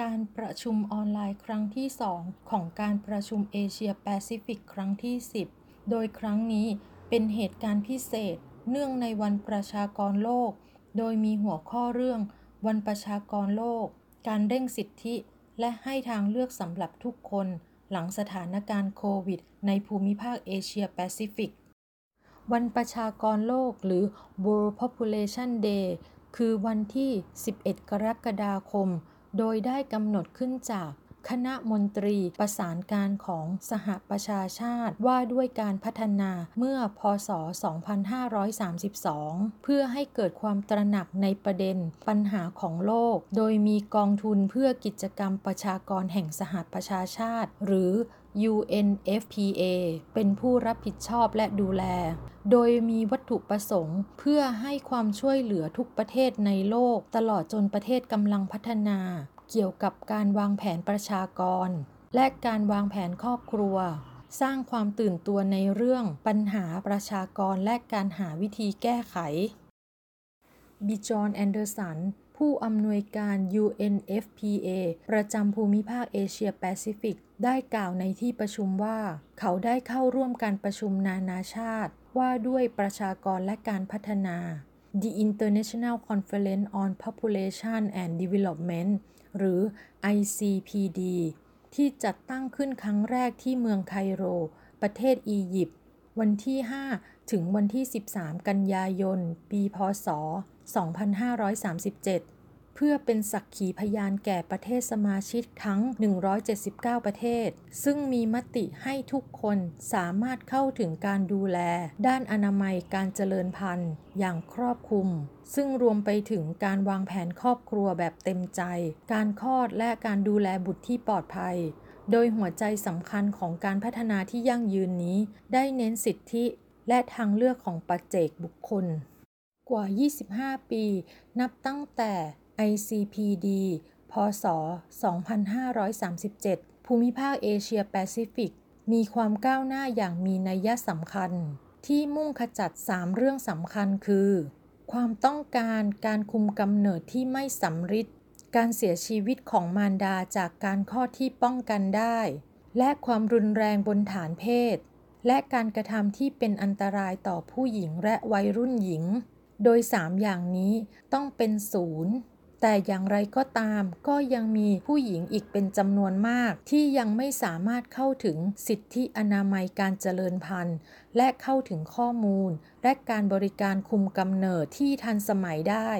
การประชุมออนไลน์ครั้งที่ 2 ของการประชุมเอเชียแปซิฟิกครั้งที่ 10 โดยครั้งนี้เป็นเหตุการณ์พิเศษ เนื่องในวันประชากรโลก โดยมีหัวข้อเรื่อง วันประชากรโลก การเร่งสิทธิ และให้ทางเลือกสำหรับทุกคน หลังสถานการณ์โควิด ในภูมิภาคเอเชียแปซิฟิก วันประชากรโลกหรือ World Population Day คือวันที่ 11 กรกฎาคม โดยได้กำหนดขึ้นจากคณะมนตรีประสานการของสหประชาชาติว่าด้วยการพัฒนาเมื่อพศ 2532 เพื่อให้เกิดความตระหนักในประเด็นปัญหาของโลก โดยมีกองทุนเพื่อกิจกรรมประชากรแห่งสหประชาชาติ หรือ UNFPA เป็นผู้รับผิดชอบและดูแล โดยมีวัตถุประสงค์ เพื่อให้ความช่วยเหลือทุกประเทศในโลก ตลอดจนประเทศกำลังพัฒนา เกี่ยวกับการวางแผนประชากร และการวางแผนครอบครัว สร้างความตื่นตัวในเรื่องปัญหาประชากรและการหาวิธีแก้ไข บิยอร์นแอนเดอร์สัน ผู้อำนวยการ UNFPA ประจำภูมิภาคเอเชียแปซิฟิก ได้กล่าวในที่ประชุมว่า เขาได้เข้าร่วมการประชุมนานาชาติ ว่าด้วยประชากรและการพัฒนา The International Conference on Population and Development หรือ ICPD ที่จัดตั้งขึ้นครั้งแรกที่เมืองไคโร ประเทศอียิปต์ วันที่ 5 ถึงวันที่ 13 กันยายน ปี พศ 2537 เพื่อเป็นสักขีพยานแก่ประเทศสมาชิกทั้ง 179 ประเทศ ซึ่งมีมติให้ทุกคนสามารถเข้าถึงการดูแล ด้านอนามัยการเจริญพันธุ์ อย่างครอบคลุม ซึ่งรวมไปถึงการวางแผนครอบครัวแบบเต็มใจ การคลอดและการดูแลบุตรที่ปลอดภัยโดยหัวใจสำคัญของการพัฒนาที่ยั่งยืนนี้ ได้เน้นสิทธิและทางเลือกของปัจเจกบุคคล กว่า 25 ปี นับตั้งแต่ ICPD พศ 2537 ภูมิภาคเอเชียแปซิฟิก มีความก้าวหน้าอย่างมีนัยสำคัญ ที่มุ่งขจัด 3 เรื่องสำคัญคือ ความต้องการการคุมกำเนิดที่ไม่สำฤทธิ์การเสียชีวิตของมารดาจากการคลอที่ป้องกันได้ และความรุนแรงบนฐานเพศ และการกระทำที่เป็นอันตรายต่อผู้หญิงและวัยรุ่นหญิง โดย 3 อย่างนี้ต้องเป็นศูนย์แต่อย่างไรก็ตามก็ยังมีผู้หญิงอีกเป็นจำนวนมาก ที่ยังไม่สามารถเข้าถึงสิทธิอนามัยการเจริญพันธุ์ และเข้าถึงข้อมูล และการบริการคุมกำเนิดที่ทันสมัยได้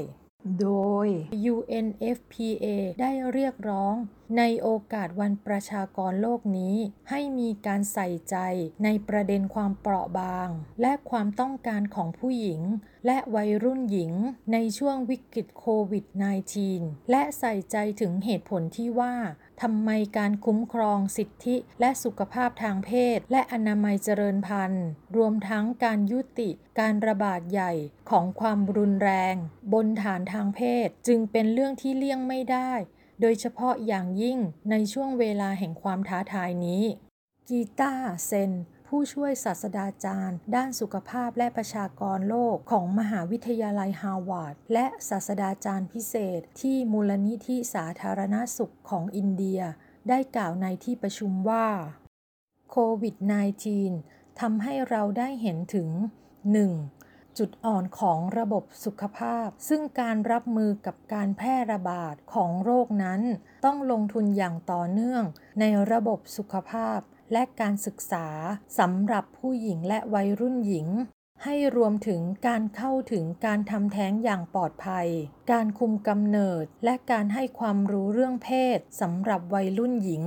โดย UNFPA ได้เรียกร้องในโอกาสวันประชากรโลกนี้ ให้มีการใส่ใจในประเด็นความเปราะบาง และความต้องการของผู้หญิง และวัยรุ่นหญิงในช่วงวิกฤตโควิด -19 และใส่ใจถึงเหตุผลที่ว่า ทำไมการคุ้มครองสิทธิและสุขภาพทางเพศ และอนามัยเจริญพันธุ์ รวมทั้งการยุติการระบาดใหญ่ของความรุนแรง บนฐานทางเพศ จึงเป็นเรื่องที่เลี่ยงไม่ได้ โดยเฉพาะอย่างยิ่งในช่วงเวลาแห่งความท้าทายนี้ กีตาเซน ผู้ช่วยศาสตราจารย์ ด้านสุขภาพและประชากรโลกของมหาวิทยาลัยฮาร์วาร์ดและศาสตราจารย์พิเศษ ที่มูลนิธิสาธารณสุขของอินเดีย ได้กล่าวในที่ประชุมว่าโควิด -19 ทำให้เราได้เห็นถึง 1. จุดอ่อนของระบบสุขภาพ ซึ่งการรับมือกับการแพร่ระบาดของโรคนั้น ต้องลงทุนอย่างต่อเนื่องในระบบสุขภาพ และการศึกษาสำหรับผู้หญิงและวัยรุ่นหญิง ให้รวมถึงการเข้าถึงการทำแท้งอย่างปลอดภัย การคุมกำเนิด และการให้ความรู้เรื่องเพศสำหรับวัยรุ่นหญิง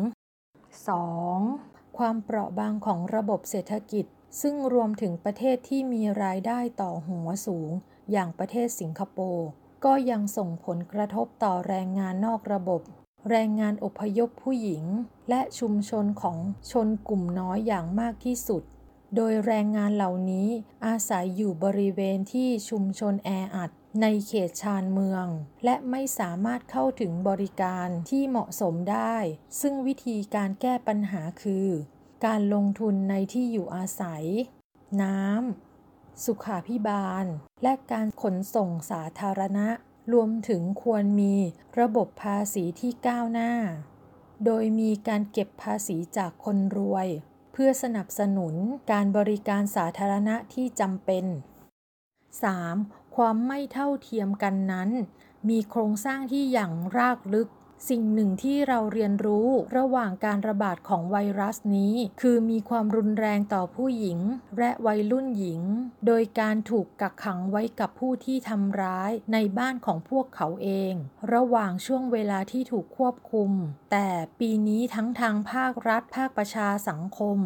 2. ความเปราะบางของระบบเศรษฐกิจ ซึ่งรวมถึงประเทศที่มีรายได้ต่อหัวสูง อย่างประเทศสิงคโปร์ก็ยังส่งผลกระทบต่อแรงงานนอกระบบ แรงงานอพยพผู้หญิง และชุมชนของชนกลุ่มน้อยอย่างมากที่สุด โดยแรงงานเหล่านี้อาศัยอยู่บริเวณที่ชุมชนแออัดในเขตชานเมือง และไม่สามารถเข้าถึงบริการที่เหมาะสมได้ ซึ่งวิธีการแก้ปัญหาคือ การลงทุนในที่อยู่อาศัย น้ำสุขาพิบาล และการขนส่งสาธารณะ รวมถึงควรมีระบบภาษีที่ก้าวหน้า โดยมีการเก็บภาษีจากคนรวย เพื่อสนับสนุนการบริการสาธารณะที่จำเป็น 3. ความไม่เท่าเทียมกันนั้น มีโครงสร้างที่อย่างรากลึก สิ่งหนึ่งที่เราเรียนรู้ระหว่างการระบาดของไวรัสนี้ คือมีความรุนแรงต่อผู้หญิง และวัยรุ่นหญิง โดยการถูกกักขังไว้กับผู้ที่ทำร้ายในบ้านของพวกเขาเอง ระหว่างช่วงเวลาที่ถูกควบคุม แต่ปีนี้ทั้งทางภาครัฐ ภาคประชาสังคม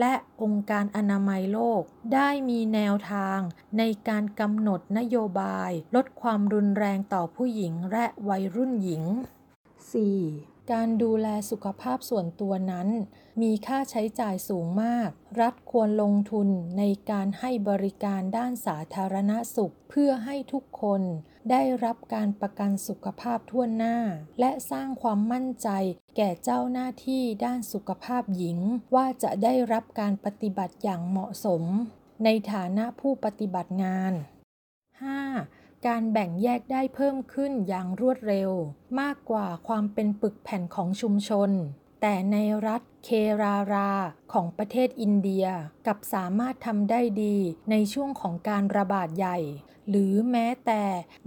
และองค์การอนามัยโลก ได้มีแนวทาง ในการกำหนดนโยบาย ลดความรุนแรงต่อผู้หญิงและวัยรุ่นหญิง 4. การดูแลสุขภาพส่วนตัวนั้น มีค่าใช้จ่ายสูงมาก รัฐควรลงทุนในการให้บริการด้านสาธารณสุข เพื่อให้ทุกคนได้รับการประกันสุขภาพทั่วหน้า และสร้างความมั่นใจแก่เจ้าหน้าที่ด้านสุขภาพหญิง ว่าจะได้รับการปฏิบัติอย่างเหมาะสม ในฐานะผู้ปฏิบัติงาน 5. การแบ่งแยกได้เพิ่มขึ้นอย่างรวดเร็ว มากกว่าความเป็นปึกแผ่นของชุมชน แต่ในรัฐเคราราของประเทศอินเดียกับสามารถทำได้ดีในช่วงของการระบาดใหญ่ หรือแม้แต่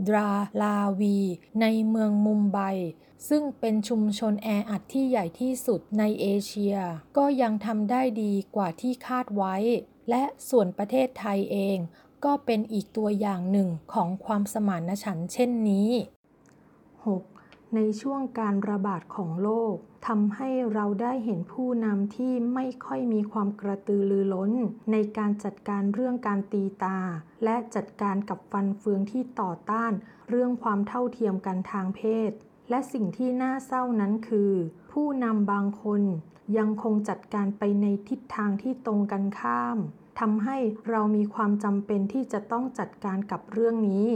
ดราลาวี ในเมืองมุมไบ ซึ่งเป็นชุมชนแออัดที่ใหญ่ที่สุดในเอเชีย ก็ยังทำได้ดีกว่าที่คาดไว้ และส่วนประเทศไทยเอง ก็เป็นอีกตัวอย่างหนึ่งของความสมานฉันท์เช่นนี้ 6. ในช่วงการระบาดของโรคทำให้เราได้เห็นผู้นำที่ไม่ค่อยมีความกระตือรือร้น ในการจัดการเรื่องการตีตา และจัดการกับฟันเฟืองที่ต่อต้าน เรื่องความเท่าเทียมกันทางเพศ และสิ่งที่น่าเศร้านั้นคือ ผู้นำบางคนยังคงจัดการไปในทิศทางที่ตรงกันข้าม ทำให้เรามีความจำเป็นที่จะต้องจัดการกับเรื่องนี้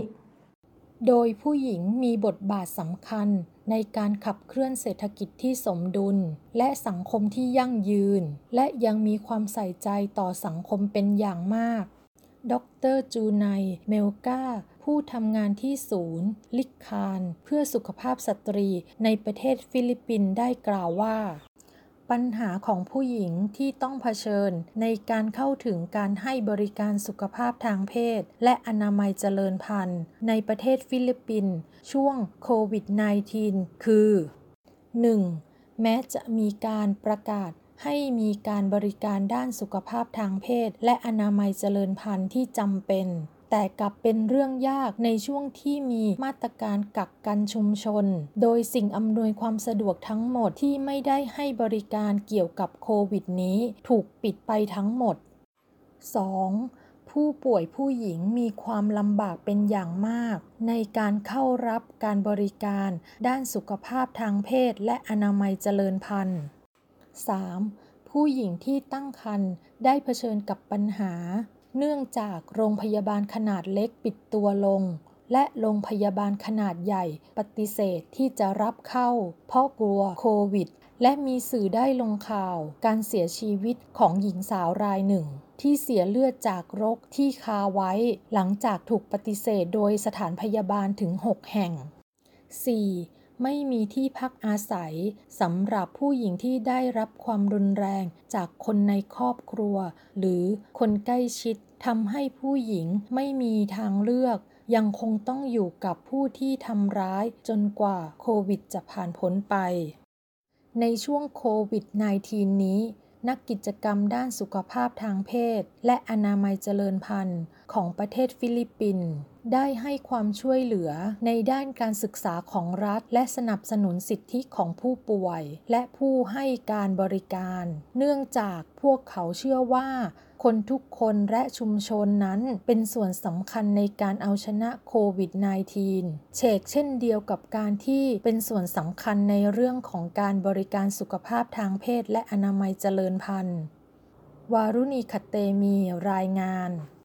โดยผู้หญิงมีบทบาทสำคัญในการขับเคลื่อนเศรษฐกิจที่สมดุล และสังคมที่ยั่งยืน และยังมีความใส่ใจต่อสังคมเป็นอย่างมาก ดรจูไนเมลกาผู้ทำงานที่ศูนย์ ลิกคาน เพื่อสุขภาพสตรีในประเทศฟิลิปปินส์ได้กล่าวว่า ปัญหาของผู้หญิงที่ต้องเผชิญในการเข้าถึงการให้บริการสุขภาพทางเพศ และอนามัยเจริญพันธุ์ ในประเทศฟิลิปปินส์ช่วงโควิด -19 คือ 1. แม้จะมีการประกาศให้มีการบริการด้านสุขภาพทางเพศ และอนามัยเจริญพันธุ์ที่จำเป็น แต่กลับเป็นเรื่องยากในช่วงที่มีมาตรการกักกันชุมชน โดยสิ่งอำนวยความสะดวกทั้งหมดที่ไม่ได้ให้บริการเกี่ยวกับโควิดนี้ถูกปิดไปทั้งหมด 2. ผู้ป่วยผู้หญิงมีความลำบากเป็นอย่างมาก ในการเข้ารับการบริการ ด้านสุขภาพทางเพศและอนามัยเจริญพันธุ์ 3. ผู้หญิงที่ตั้งครรภ์ได้เผชิญกับปัญหา เนื่องจากโรงพยาบาลขนาดเล็กปิดตัวลง และโรงพยาบาลขนาดใหญ่ปฏิเสธที่จะรับเข้า เพราะกลัวโควิด และมีสื่อได้ลงข่าว การเสียชีวิตของหญิงสาวรายหนึ่ง ที่เสียเลือดจากโรคที่คาไว้ หลังจากถูกปฏิเสธโดยสถานพยาบาลถึง 6 แห่ง 4. ไม่มีที่พักอาศัยสำหรับผู้หญิงที่ได้รับความรุนแรงจากคนในครอบครัว หรือคนใกล้ชิด ทำให้ผู้หญิงไม่มีทางเลือก ยังคงต้องอยู่กับผู้ที่ทำร้ายจนกว่าโควิดจะผ่านพ้นไป ในช่วงโควิด -19 นี้ นักกิจกรรมด้านสุขภาพทางเพศ และอนามัยเจริญพันธุ์ของประเทศฟิลิปปินส์ ได้ให้ความช่วยเหลือในด้านการศึกษาของรัฐ และสนับสนุนสิทธิของผู้ป่วย และผู้ให้การบริการ เนื่องจากพวกเขาเชื่อว่าคนทุกคนและชุมชนนั้นเป็นส่วนสำคัญในการเอาชนะโควิด -19 เชกเช่นเดียวกับการที่เป็นส่วนสำคัญในเรื่องของการบริการสุขภาพทางเพศและอนามัยเจริญพันธุ์ วารุณีคเตมีรายงาน